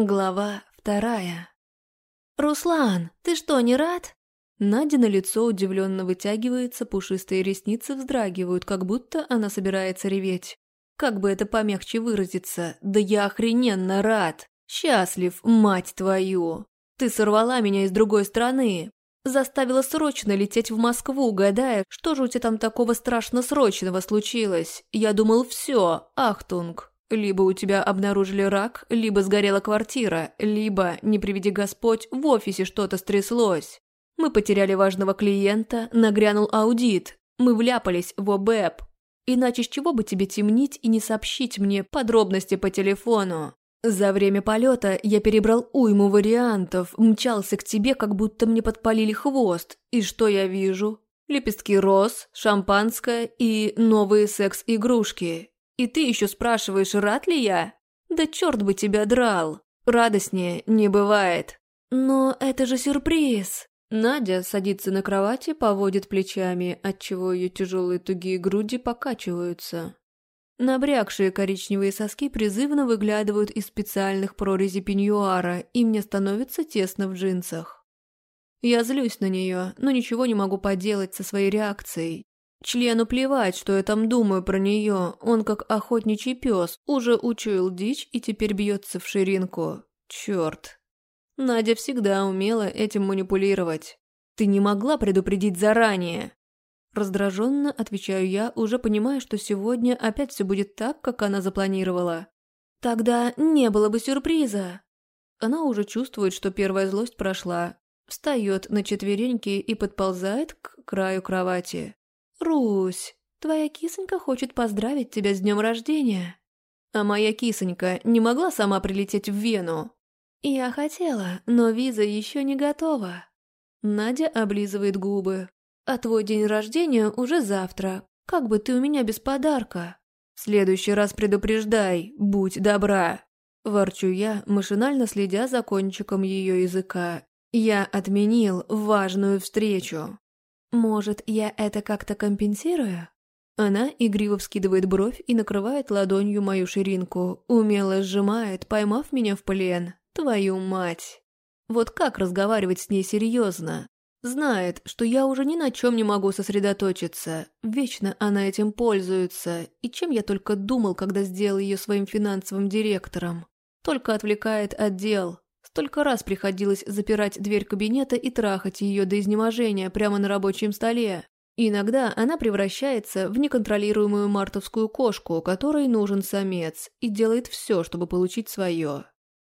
Глава вторая. «Руслан, ты что, не рад?» Надя на лицо удивленно вытягивается, пушистые ресницы вздрагивают, как будто она собирается реветь. Как бы это помягче выразиться, да я охрененно рад! Счастлив, мать твою! Ты сорвала меня из другой страны, заставила срочно лететь в Москву, гадая, что же у тебя там такого страшно срочного случилось. Я думал, все, ахтунг, либо у тебя обнаружили рак, либо сгорела квартира, либо, не приведи Господь, в офисе что-то стряслось. Мы потеряли важного клиента, нагрянул аудит, мы вляпались в ОБЭП. Иначе с чего бы тебе темнить и не сообщить мне подробности по телефону? За время полета я перебрал уйму вариантов, мчался к тебе, как будто мне подпалили хвост. И что я вижу? Лепестки роз, шампанское и новые секс-игрушки. И ты еще спрашиваешь, рад ли я? Да черт бы тебя драл. Радостнее не бывает. Но это же сюрприз. Надя садится на кровати, поводит плечами, отчего ее тяжелые тугие груди покачиваются. Набрякшие коричневые соски призывно выглядывают из специальных прорезей пеньюара, и мне становится тесно в джинсах. Я злюсь на нее, но ничего не могу поделать со своей реакцией. Члену плевать, что я там думаю про нее, он как охотничий пес, уже учуял дичь и теперь бьется в ширинку. Черт. Надя всегда умела этим манипулировать. Ты не могла предупредить заранее. Раздраженно отвечаю я, уже понимая, что сегодня опять все будет так, как она запланировала. Тогда не было бы сюрприза. Она уже чувствует, что первая злость прошла. Встает на четвереньки и подползает к краю кровати. «Русь, твоя кисонька хочет поздравить тебя с днем рождения». А моя кисонька не могла сама прилететь в Вену. Я хотела, но виза еще не готова. Надя облизывает губы. А твой день рождения уже завтра. Как бы ты у меня без подарка? В следующий раз предупреждай, будь добра. Ворчу я, машинально следя за кончиком ее языка. Я отменил важную встречу. «Может, я это как-то компенсирую?» Она игриво вскидывает бровь и накрывает ладонью мою ширинку, умело сжимает, поймав меня в плен. Твою мать! Вот как разговаривать с ней серьезно? Знает, что я уже ни на чем не могу сосредоточиться. Вечно она этим пользуется. И чем я только думал, когда сделал ее своим финансовым директором. Только отвлекает от дел. Столько раз приходилось запирать дверь кабинета и трахать ее до изнеможения прямо на рабочем столе. Иногда она превращается в неконтролируемую мартовскую кошку, которой нужен самец, и делает все, чтобы получить свое.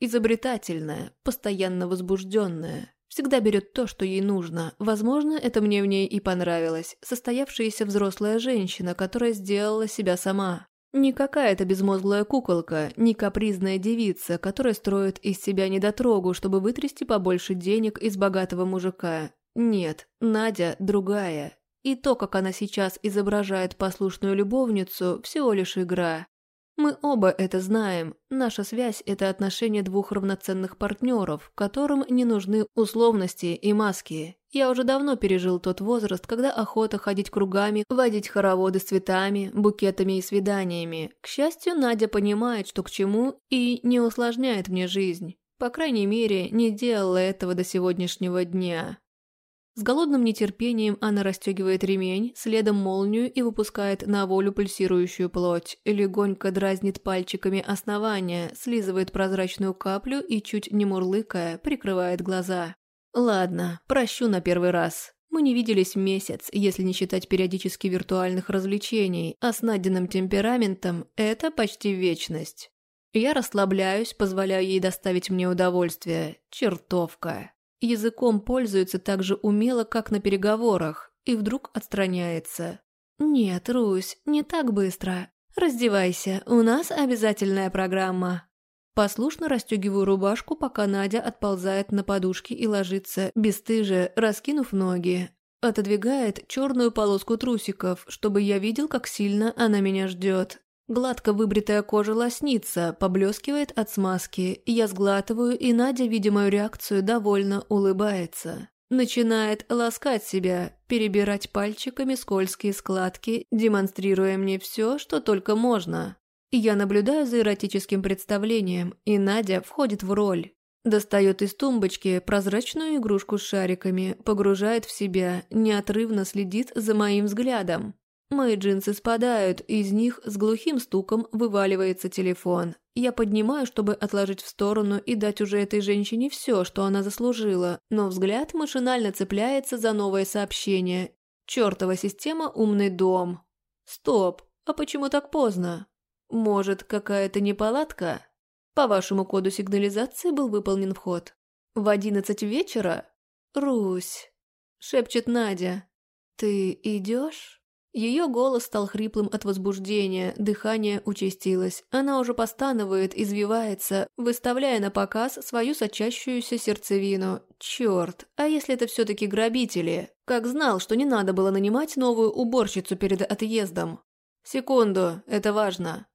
Изобретательная, постоянно возбужденная, всегда берет то, что ей нужно. Возможно, это мне в ней и понравилось. Состоявшаяся взрослая женщина, которая сделала себя сама. Не какая-то безмозглая куколка, не капризная девица, которая строит из себя недотрогу, чтобы вытрясти побольше денег из богатого мужика. Нет, Надя другая. И то, как она сейчас изображает послушную любовницу, всего лишь игра. Мы оба это знаем. Наша связь – это отношение двух равноценных партнеров, которым не нужны условности и маски. Я уже давно пережил тот возраст, когда охота ходить кругами, водить хороводы с цветами, букетами и свиданиями. К счастью, Надя понимает, что к чему, и не усложняет мне жизнь. По крайней мере, не делала этого до сегодняшнего дня. С голодным нетерпением она расстегивает ремень, следом молнию и выпускает на волю пульсирующую плоть. Легонько дразнит пальчиками основания, слизывает прозрачную каплю и, чуть не мурлыкая, прикрывает глаза. Ладно, прощу на первый раз. Мы не виделись месяц, если не считать периодически виртуальных развлечений, а с Надиным темпераментом это почти вечность. Я расслабляюсь, позволяю ей доставить мне удовольствие. Чертовка. Языком пользуется так же умело, как на переговорах, и вдруг отстраняется. «Нет, Русь, не так быстро. Раздевайся, у нас обязательная программа». Послушно расстегиваю рубашку, пока Надя отползает на подушки и ложится, бесстыже, раскинув ноги. Отодвигает черную полоску трусиков, чтобы я видел, как сильно она меня ждет. Гладко выбритая кожа лоснится, поблескивает от смазки. Я сглатываю, и Надя, видя мою реакцию, довольно улыбается. Начинает ласкать себя, перебирать пальчиками скользкие складки, демонстрируя мне все, что только можно. Я наблюдаю за эротическим представлением, и Надя входит в роль. Достает из тумбочки прозрачную игрушку с шариками, погружает в себя, неотрывно следит за моим взглядом. Мои джинсы спадают, из них с глухим стуком вываливается телефон. Я поднимаю, чтобы отложить в сторону и дать уже этой женщине все, что она заслужила, но взгляд машинально цепляется за новое сообщение. Чёртова система «Умный дом». Стоп, а почему так поздно? Может, какая-то неполадка? По вашему коду сигнализации был выполнен вход. В одиннадцать вечера? Русь, шепчет Надя. Ты идешь? Ее голос стал хриплым от возбуждения, дыхание участилось. Она уже постанывает, извивается, выставляя на показ свою сочащуюся сердцевину. Черт, а если это все-таки грабители? Как знал, что не надо было нанимать новую уборщицу перед отъездом. Секунду, это важно.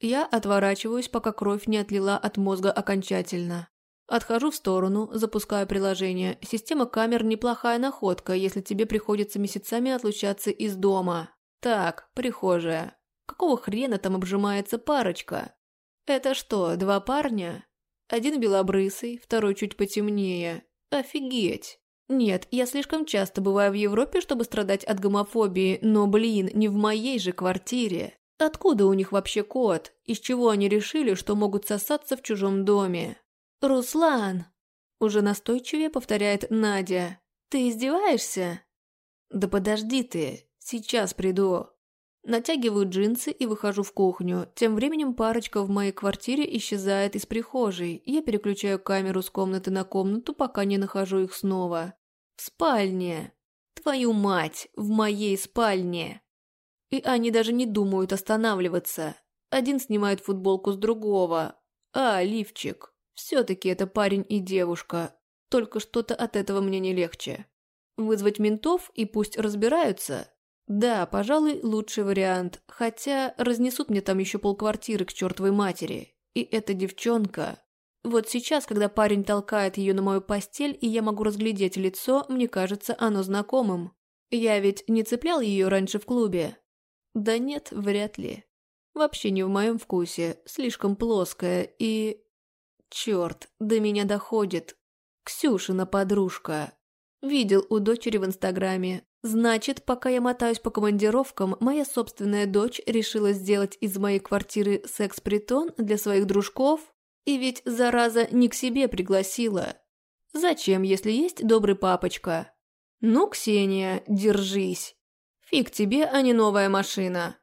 Я отворачиваюсь, пока кровь не отлила от мозга окончательно. Отхожу в сторону, запускаю приложение. Система камер неплохая находка, если тебе приходится месяцами отлучаться из дома. Так, прихожая. Какого хрена там обжимается парочка? Это что, два парня? Один белобрысый, второй чуть потемнее. Офигеть. Нет, я слишком часто бываю в Европе, чтобы страдать от гомофобии, но, блин, не в моей же квартире. Откуда у них вообще кот? Из чего они решили, что могут сосаться в чужом доме? «Руслан!» Уже настойчивее повторяет Надя. «Ты издеваешься?» «Да подожди ты, сейчас приду». Натягиваю джинсы и выхожу в кухню. Тем временем парочка в моей квартире исчезает из прихожей. Я переключаю камеру с комнаты на комнату, пока не нахожу их снова. В спальне. Твою мать, в моей спальне. И они даже не думают останавливаться. Один снимает футболку с другого. А, лифчик. Все-таки это парень и девушка. Только что-то от этого мне не легче. Вызвать ментов и пусть разбираются? Да, пожалуй, лучший вариант. Хотя разнесут мне там еще полквартиры к чертовой матери. И эта девчонка... Вот сейчас, когда парень толкает ее на мою постель, и я могу разглядеть лицо, мне кажется, оно знакомым. Я ведь не цеплял ее раньше в клубе. Да нет, вряд ли. Вообще не в моем вкусе, слишком плоская и... Черт, до меня доходит. Ксюшина подружка. Видел у дочери в Инстаграме. Значит, пока я мотаюсь по командировкам, моя собственная дочь решила сделать из моей квартиры секс-притон для своих дружков? И ведь, зараза, не к себе пригласила. Зачем, если есть добрый папочка? Ну, Ксения, держись. Фиг тебе, а не новая машина.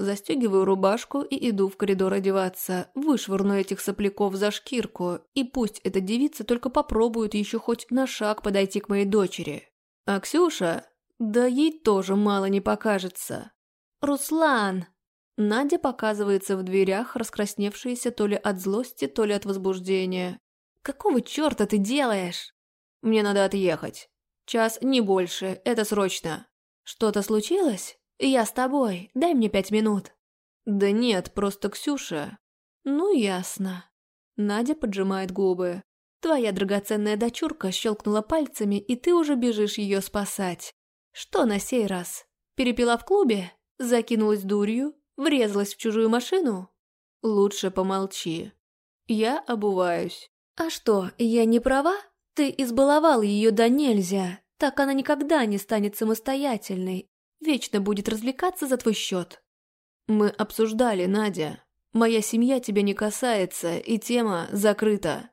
Застегиваю рубашку и иду в коридор одеваться, вышвырну этих сопляков за шкирку, и пусть эта девица только попробует еще хоть на шаг подойти к моей дочери. А Ксюша? Да ей тоже мало не покажется. «Руслан!» Надя показывается в дверях, раскрасневшаяся то ли от злости, то ли от возбуждения. «Какого черта ты делаешь?» «Мне надо отъехать. Час, не больше, это срочно». «Что-то случилось? Я с тобой, дай мне пять минут». «Да нет, просто Ксюша». «Ну, ясно». Надя поджимает губы. «Твоя драгоценная дочурка щелкнула пальцами, и ты уже бежишь ее спасать. Что на сей раз? Перепила в клубе? Закинулась дурью? Врезалась в чужую машину? Лучше помолчи. Я обуваюсь. А что, я не права? Ты избаловал ее до нельзя. Так она никогда не станет самостоятельной, вечно будет развлекаться за твой счет. Мы обсуждали, Надя. Моя семья тебя не касается, и тема закрыта.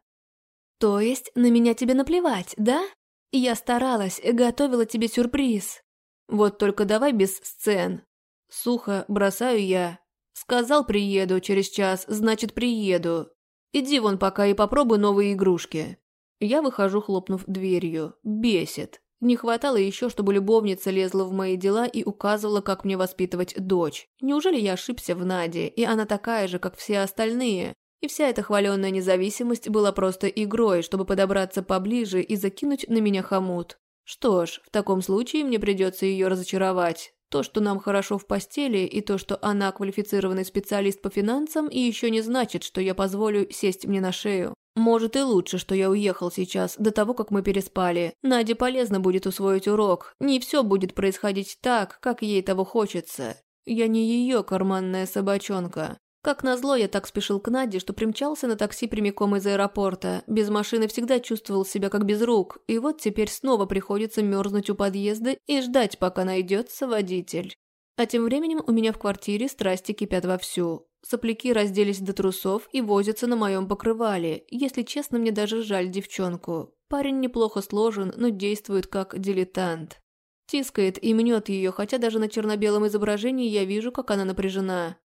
То есть на меня тебе наплевать, да? Я старалась, готовила тебе сюрприз. Вот только давай без сцен. Сухо бросаю я. Сказал приеду через час, значит приеду. Иди вон пока и попробуй новые игрушки. Я выхожу, хлопнув дверью. Бесит. Не хватало еще, чтобы любовница лезла в мои дела и указывала, как мне воспитывать дочь. Неужели я ошибся в Наде, и она такая же, как все остальные? И вся эта хваленная независимость была просто игрой, чтобы подобраться поближе и закинуть на меня хомут. Что ж, в таком случае мне придется ее разочаровать. То, что нам хорошо в постели, и то, что она квалифицированный специалист по финансам, и еще не значит, что я позволю сесть мне на шею. Может и лучше, что я уехал сейчас, до того, как мы переспали. Наде полезно будет усвоить урок. Не все будет происходить так, как ей того хочется. Я не ее карманная собачонка. Как назло, я так спешил к Наде, что примчался на такси прямиком из аэропорта. Без машины всегда чувствовал себя как без рук, и вот теперь снова приходится мерзнуть у подъезда и ждать, пока найдется водитель. А тем временем у меня в квартире страсти кипят вовсю. Сопляки разделись до трусов и возятся на моем покрывале. Если честно, мне даже жаль девчонку. Парень неплохо сложен, но действует как дилетант. Тискает и мнет ее, хотя даже на черно-белом изображении я вижу, как она напряжена.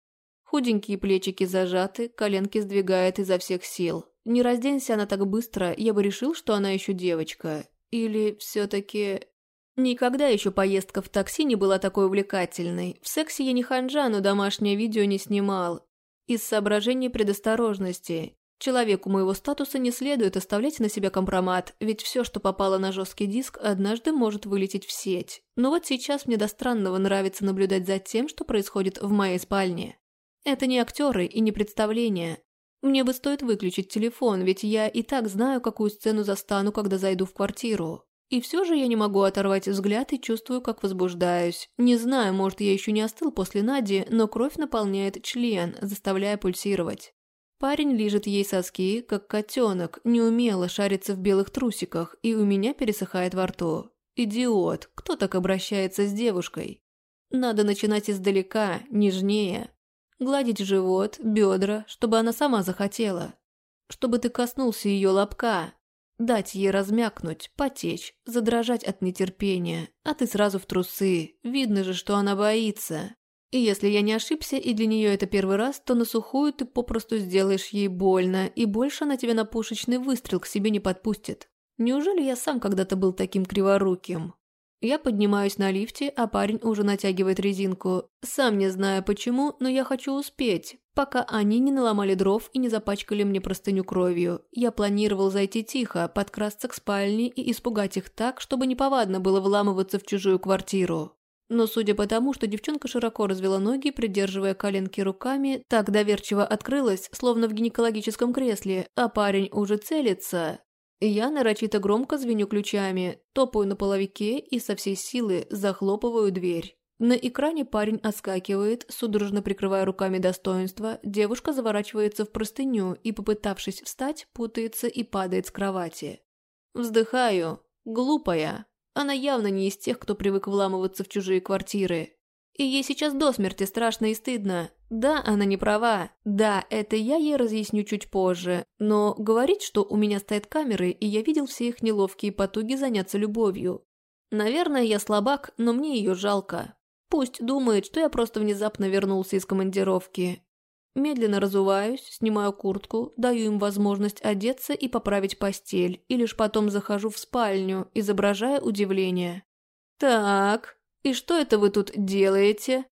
Худенькие плечики зажаты, коленки сдвигает изо всех сил. Не разденься она так быстро, я бы решил, что она еще девочка. Или все-таки... Никогда еще поездка в такси не была такой увлекательной. В сексе я не ханжа, но домашнее видео не снимал. Из соображений предосторожности. Человеку моего статуса не следует оставлять на себя компромат, ведь все, что попало на жесткий диск, однажды может вылететь в сеть. Но вот сейчас мне до странного нравится наблюдать за тем, что происходит в моей спальне. Это не актеры и не представления. Мне бы стоит выключить телефон, ведь я и так знаю, какую сцену застану, когда зайду в квартиру. И все же я не могу оторвать взгляд и чувствую, как возбуждаюсь. Не знаю, может, я еще не остыл после Нади, но кровь наполняет член, заставляя пульсировать. Парень лижет ей соски, как котенок, неумело шарится в белых трусиках, и у меня пересыхает во рту. Идиот, кто так обращается с девушкой? Надо начинать издалека, нежнее, Гладить живот, бедра, чтобы она сама захотела. Чтобы ты коснулся ее лобка. Дать ей размякнуть, потечь, задрожать от нетерпения. А ты сразу в трусы. Видно же, что она боится. И если я не ошибся, и для нее это первый раз, то на сухую ты попросту сделаешь ей больно, и больше она тебя на пушечный выстрел к себе не подпустит. Неужели я сам когда-то был таким криворуким? Я поднимаюсь на лифте, а парень уже натягивает резинку. Сам не знаю почему, но я хочу успеть, пока они не наломали дров и не запачкали мне простыню кровью. Я планировал зайти тихо, подкрасться к спальне и испугать их так, чтобы неповадно было вламываться в чужую квартиру. Но судя по тому, что девчонка широко развела ноги, придерживая коленки руками, так доверчиво открылась, словно в гинекологическом кресле, а парень уже целится, я нарочито громко звеню ключами, топаю на половике и со всей силы захлопываю дверь. На экране парень оскакивает, судорожно прикрывая руками достоинства, девушка заворачивается в простыню и, попытавшись встать, путается и падает с кровати. Вздыхаю. Глупая. Она явно не из тех, кто привык вламываться в чужие квартиры. И ей сейчас до смерти страшно и стыдно. Да, она не права. Да, это я ей разъясню чуть позже. Но говорить, что у меня стоят камеры, и я видел все их неловкие потуги заняться любовью. Наверное, я слабак, но мне ее жалко. Пусть думает, что я просто внезапно вернулся из командировки. Медленно разуваюсь, снимаю куртку, даю им возможность одеться и поправить постель, и лишь потом захожу в спальню, изображая удивление. «Так, «И что это вы тут делаете?»